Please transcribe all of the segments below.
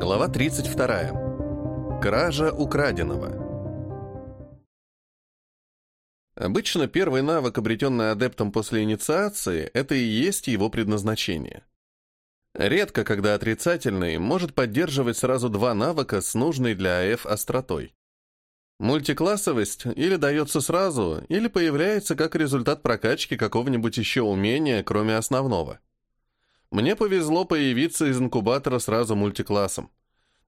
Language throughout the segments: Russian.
Глава 32. Кража украденного. Обычно первый навык, обретенный адептом после инициации, это и есть его предназначение. Редко, когда отрицательный может поддерживать сразу два навыка с нужной для АФ остротой. Мультиклассовость или дается сразу, или появляется как результат прокачки какого-нибудь еще умения, кроме основного. Мне повезло появиться из инкубатора сразу мультиклассом.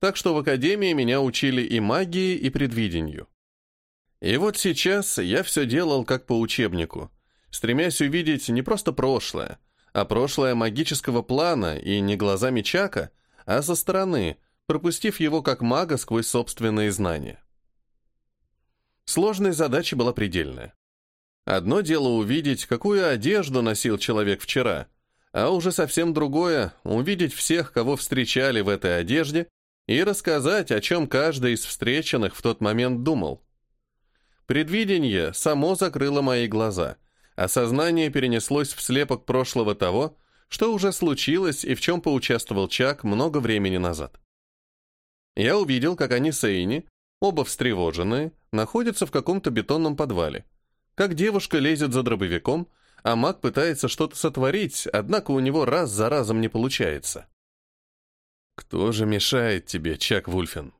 Так что в академии меня учили и магии, и предвидению. И вот сейчас я все делал как по учебнику, стремясь увидеть не просто прошлое, а прошлое магического плана и не глазами Чака, а со стороны, пропустив его как мага сквозь собственные знания. Сложность задачи была предельная. Одно дело увидеть, какую одежду носил человек вчера, а уже совсем другое — увидеть всех, кого встречали в этой одежде, и рассказать, о чем каждый из встреченных в тот момент думал. Предвидение само закрыло мои глаза, а сознание перенеслось в слепок прошлого того, что уже случилось и в чем поучаствовал Чак много времени назад. Я увидел, как они с Эйни Оба встревоженные, находятся в каком-то бетонном подвале. Как девушка лезет за дробовиком, а маг пытается что-то сотворить, однако у него раз за разом не получается. «Кто же мешает тебе, Чак Вульфен?»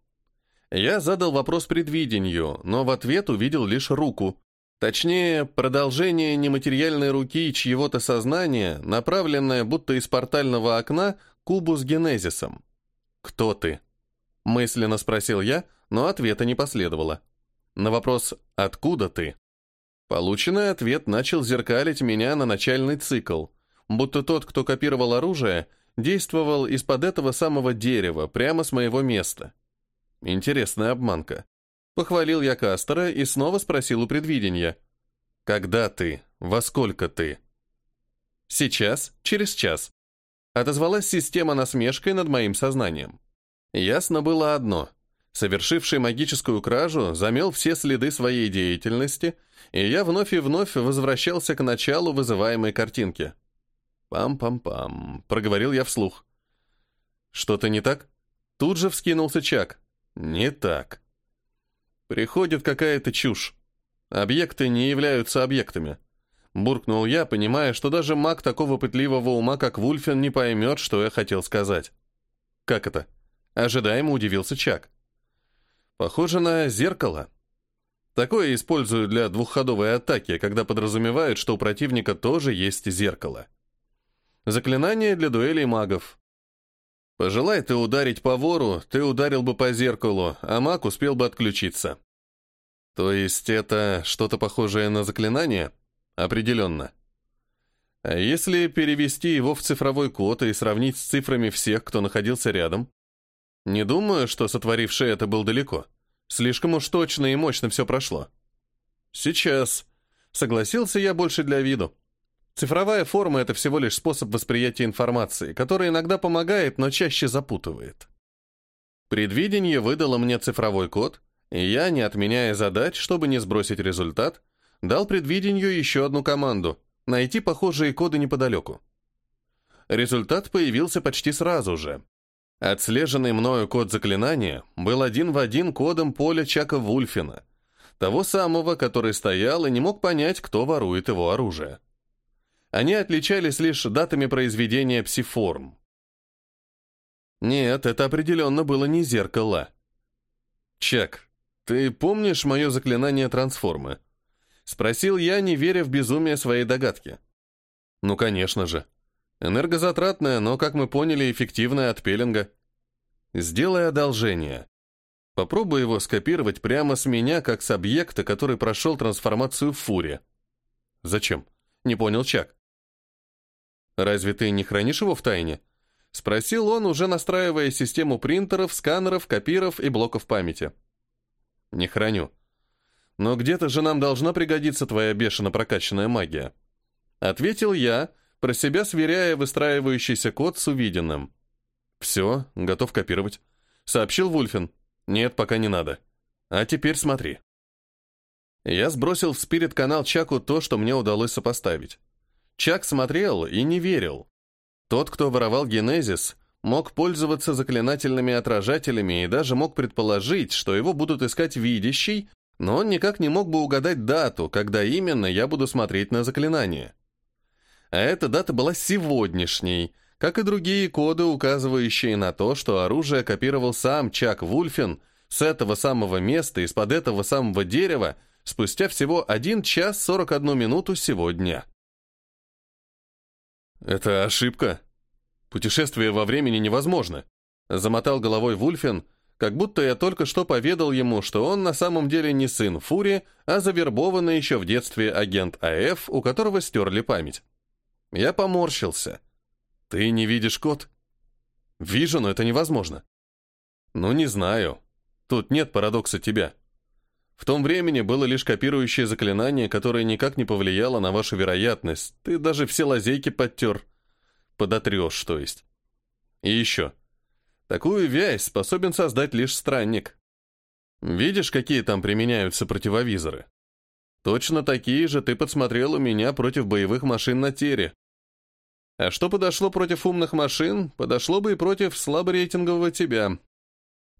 Я задал вопрос предвидению, но в ответ увидел лишь руку. Точнее, продолжение нематериальной руки чьего-то сознания, направленное будто из портального окна кубу с генезисом. «Кто ты?» — мысленно спросил я, но ответа не последовало. На вопрос «Откуда ты?» Полученный ответ начал зеркалить меня на начальный цикл, будто тот, кто копировал оружие, действовал из-под этого самого дерева, прямо с моего места. Интересная обманка. Похвалил я Кастера и снова спросил у предвидения. «Когда ты? Во сколько ты?» «Сейчас, через час», — отозвалась система насмешкой над моим сознанием. Ясно было одно — совершивший магическую кражу, замел все следы своей деятельности, и я вновь и вновь возвращался к началу вызываемой картинки. «Пам-пам-пам», — проговорил я вслух. «Что-то не так?» Тут же вскинулся Чак. «Не так». «Приходит какая-то чушь. Объекты не являются объектами». Буркнул я, понимая, что даже маг такого пытливого ума, как Вульфен, не поймет, что я хотел сказать. «Как это?» Ожидаемо удивился Чак. Похоже на зеркало. Такое используют для двухходовой атаки, когда подразумевают, что у противника тоже есть зеркало. Заклинание для дуэлей магов. Пожелай ты ударить по вору, ты ударил бы по зеркалу, а маг успел бы отключиться. То есть это что-то похожее на заклинание? Определенно. А если перевести его в цифровой код и сравнить с цифрами всех, кто находился рядом, не думаю, что сотворивший это был далеко. Слишком уж точно и мощно все прошло. Сейчас. Согласился я больше для виду. Цифровая форма — это всего лишь способ восприятия информации, который иногда помогает, но чаще запутывает. Предвидение выдало мне цифровой код, и я, не отменяя задач, чтобы не сбросить результат, дал предвидению еще одну команду — найти похожие коды неподалеку. Результат появился почти сразу же. Отслеженный мною код заклинания был один в один кодом поля Чака Вульфина, того самого, который стоял и не мог понять, кто ворует его оружие. Они отличались лишь датами произведения псиформ. Нет, это определенно было не зеркало. «Чак, ты помнишь мое заклинание трансформы?» Спросил я, не веря в безумие своей догадки. «Ну, конечно же. Энергозатратная, но, как мы поняли, эффективная от пеленга. Сделай одолжение. Попробуй его скопировать прямо с меня, как с объекта, который прошел трансформацию в фуре. Зачем? Не понял Чак. Разве ты не хранишь его в тайне? Спросил он, уже настраивая систему принтеров, сканеров, копиров и блоков памяти. Не храню. Но где-то же нам должна пригодиться твоя бешено прокачанная магия. Ответил я, про себя сверяя выстраивающийся код с увиденным. «Все, готов копировать», — сообщил Вульфин. «Нет, пока не надо. А теперь смотри». Я сбросил в спирит-канал Чаку то, что мне удалось сопоставить. Чак смотрел и не верил. Тот, кто воровал генезис, мог пользоваться заклинательными отражателями и даже мог предположить, что его будут искать видящий, но он никак не мог бы угадать дату, когда именно я буду смотреть на заклинание. А эта дата была сегодняшней, как и другие коды, указывающие на то, что оружие копировал сам Чак Вульфин с этого самого места, из-под этого самого дерева, спустя всего 1 час 41 минуту сегодня. «Это ошибка. Путешествие во времени невозможно», — замотал головой Вульфин, как будто я только что поведал ему, что он на самом деле не сын Фури, а завербованный еще в детстве агент АФ, у которого стерли память. Я поморщился. «Ты не видишь код?» «Вижу, но это невозможно». «Ну, не знаю. Тут нет парадокса тебя. В том времени было лишь копирующее заклинание, которое никак не повлияло на вашу вероятность. Ты даже все лазейки подтер. Подотрешь, то есть. И еще. Такую вязь способен создать лишь странник. Видишь, какие там применяются противовизоры? Точно такие же ты подсмотрел у меня против боевых машин на Тере. А что подошло против умных машин, подошло бы и против слаборейтингового тебя.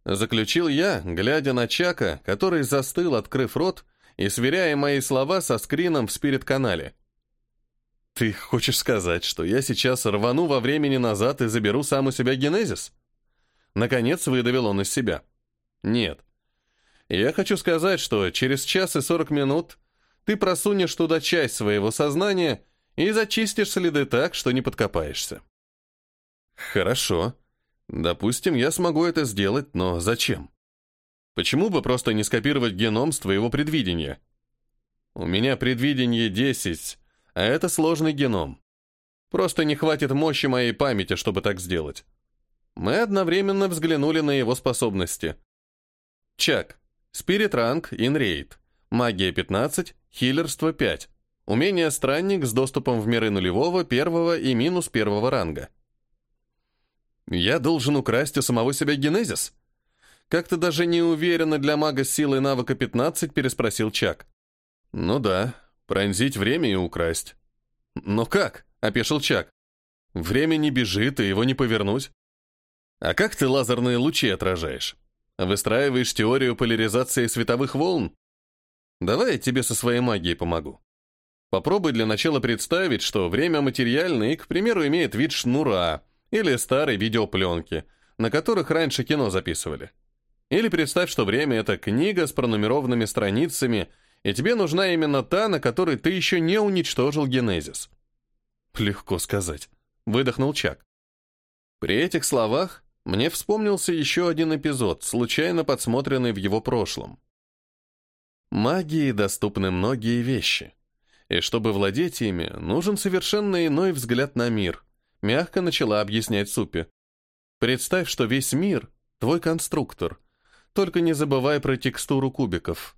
Заключил я, глядя на Чака, который застыл, открыв рот, и сверяя мои слова со скрином в спирит-канале. «Ты хочешь сказать, что я сейчас рвану во времени назад и заберу сам у себя генезис?» Наконец выдавил он из себя. «Нет. Я хочу сказать, что через час и сорок минут ты просунешь туда часть своего сознания и зачистишь следы так, что не подкопаешься. Хорошо. Допустим, я смогу это сделать, но зачем? Почему бы просто не скопировать геном с твоего предвидения? У меня предвидение 10, а это сложный геном. Просто не хватит мощи моей памяти, чтобы так сделать. Мы одновременно взглянули на его способности. Чак. Спирит ранг, инрейд. Магия 15, хилерство 5. Умение странник с доступом в миры нулевого, первого и минус первого ранга. Я должен украсть у самого себя генезис? Как-то даже не уверенно для мага с силой навыка 15 переспросил Чак. Ну да, пронзить время и украсть. Но как? Опешил Чак. Время не бежит, и его не повернуть. А как ты лазерные лучи отражаешь? Выстраиваешь теорию поляризации световых волн? Давай я тебе со своей магией помогу. Попробуй для начала представить, что время материальное и, к примеру, имеет вид шнура или старой видеопленки, на которых раньше кино записывали. Или представь, что время — это книга с пронумерованными страницами, и тебе нужна именно та, на которой ты еще не уничтожил генезис. Легко сказать. Выдохнул Чак. При этих словах мне вспомнился еще один эпизод, случайно подсмотренный в его прошлом. Магии доступны многие вещи. И чтобы владеть ими, нужен совершенно иной взгляд на мир, мягко начала объяснять Супи. Представь, что весь мир — твой конструктор. Только не забывай про текстуру кубиков.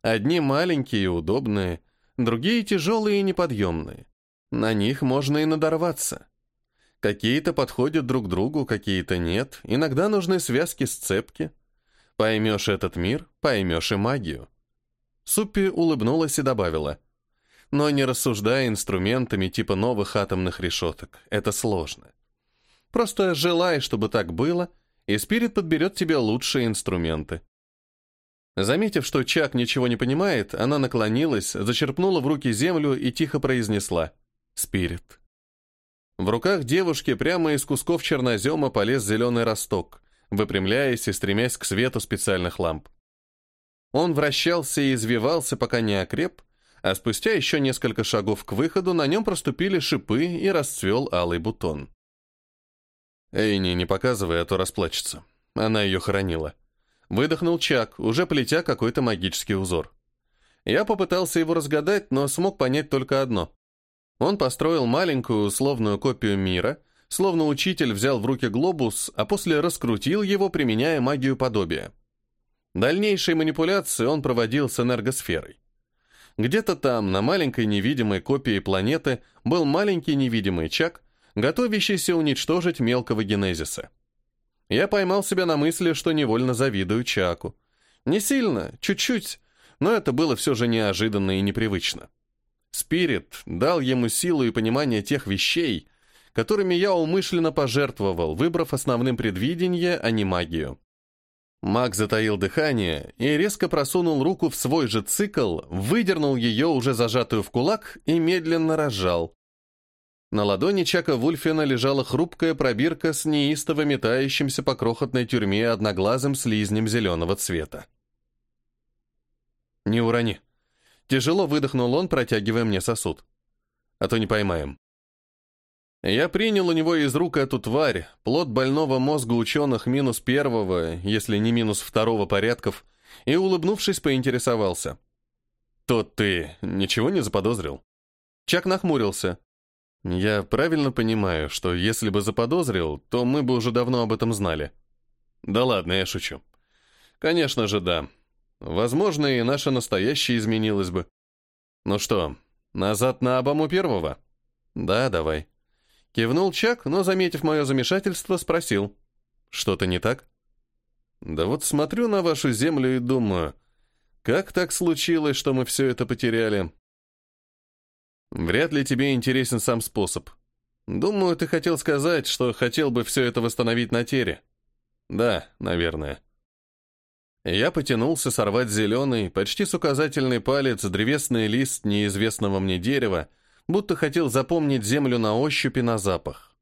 Одни маленькие и удобные, другие тяжелые и неподъемные. На них можно и надорваться. Какие-то подходят друг другу, какие-то нет. Иногда нужны связки-сцепки. Поймешь этот мир, поймешь и магию. Суппи улыбнулась и добавила. Но не рассуждая инструментами типа новых атомных решеток. Это сложно. Просто желай, чтобы так было, и Спирит подберет тебе лучшие инструменты. Заметив, что Чак ничего не понимает, она наклонилась, зачерпнула в руки землю и тихо произнесла «Спирит». В руках девушки прямо из кусков чернозема полез зеленый росток, выпрямляясь и стремясь к свету специальных ламп. Он вращался и извивался, пока не окреп, а спустя еще несколько шагов к выходу на нем проступили шипы и расцвел алый бутон. Эйни, не показывай, а то расплачется. Она ее хоронила. Выдохнул Чак, уже плетя какой-то магический узор. Я попытался его разгадать, но смог понять только одно. Он построил маленькую условную копию мира, словно учитель взял в руки глобус, а после раскрутил его, применяя магию подобия. Дальнейшие манипуляции он проводил с энергосферой. Где-то там, на маленькой невидимой копии планеты, был маленький невидимый Чак, готовящийся уничтожить мелкого генезиса. Я поймал себя на мысли, что невольно завидую Чаку. Не сильно, чуть-чуть, но это было все же неожиданно и непривычно. Спирит дал ему силу и понимание тех вещей, которыми я умышленно пожертвовал, выбрав основным предвидение, а не магию. Маг затаил дыхание и резко просунул руку в свой же цикл, выдернул ее, уже зажатую в кулак, и медленно разжал. На ладони Чака Вульфена лежала хрупкая пробирка с неистово метающимся по крохотной тюрьме одноглазым слизнем зеленого цвета. «Не урони». Тяжело выдохнул он, протягивая мне сосуд. «А то не поймаем». Я принял у него из рук эту тварь, плод больного мозга ученых минус первого, если не минус второго порядков, и, улыбнувшись, поинтересовался. «Тот ты ничего не заподозрил?» Чак нахмурился. «Я правильно понимаю, что если бы заподозрил, то мы бы уже давно об этом знали?» «Да ладно, я шучу». «Конечно же, да. Возможно, и наше настоящее изменилось бы. Ну что, назад на Обаму первого? Да, давай. Кивнул Чак, но, заметив мое замешательство, спросил. Что-то не так? Да вот смотрю на вашу землю и думаю, как так случилось, что мы все это потеряли? Вряд ли тебе интересен сам способ. Думаю, ты хотел сказать, что хотел бы все это восстановить на тере. Да, наверное. Я потянулся сорвать зеленый, почти с указательный палец, древесный лист неизвестного мне дерева, будто хотел запомнить землю на ощупь и на запах.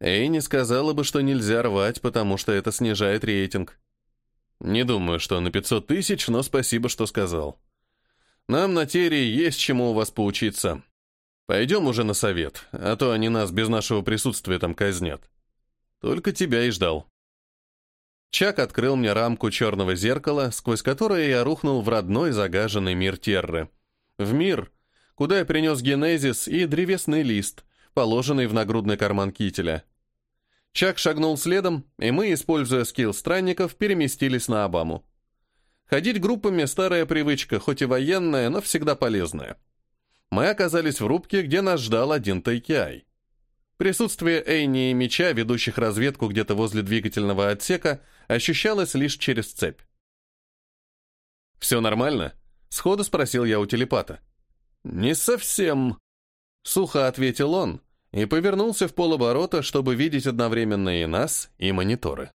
Эй не сказала бы, что нельзя рвать, потому что это снижает рейтинг. Не думаю, что на 500 тысяч, но спасибо, что сказал. Нам на Тере есть чему у вас поучиться. Пойдем уже на совет, а то они нас без нашего присутствия там казнят. Только тебя и ждал. Чак открыл мне рамку черного зеркала, сквозь которое я рухнул в родной загаженный мир Терры. В мир, куда я принес генезис и древесный лист, положенный в нагрудный карман кителя. Чак шагнул следом, и мы, используя скилл странников, переместились на Обаму. Ходить группами – старая привычка, хоть и военная, но всегда полезная. Мы оказались в рубке, где нас ждал один Тайкиай. Присутствие Эйни и меча, ведущих разведку где-то возле двигательного отсека, ощущалось лишь через цепь. «Все нормально?» — сходу спросил я у телепата. «Не совсем», — сухо ответил он и повернулся в полоборота, чтобы видеть одновременно и нас, и мониторы.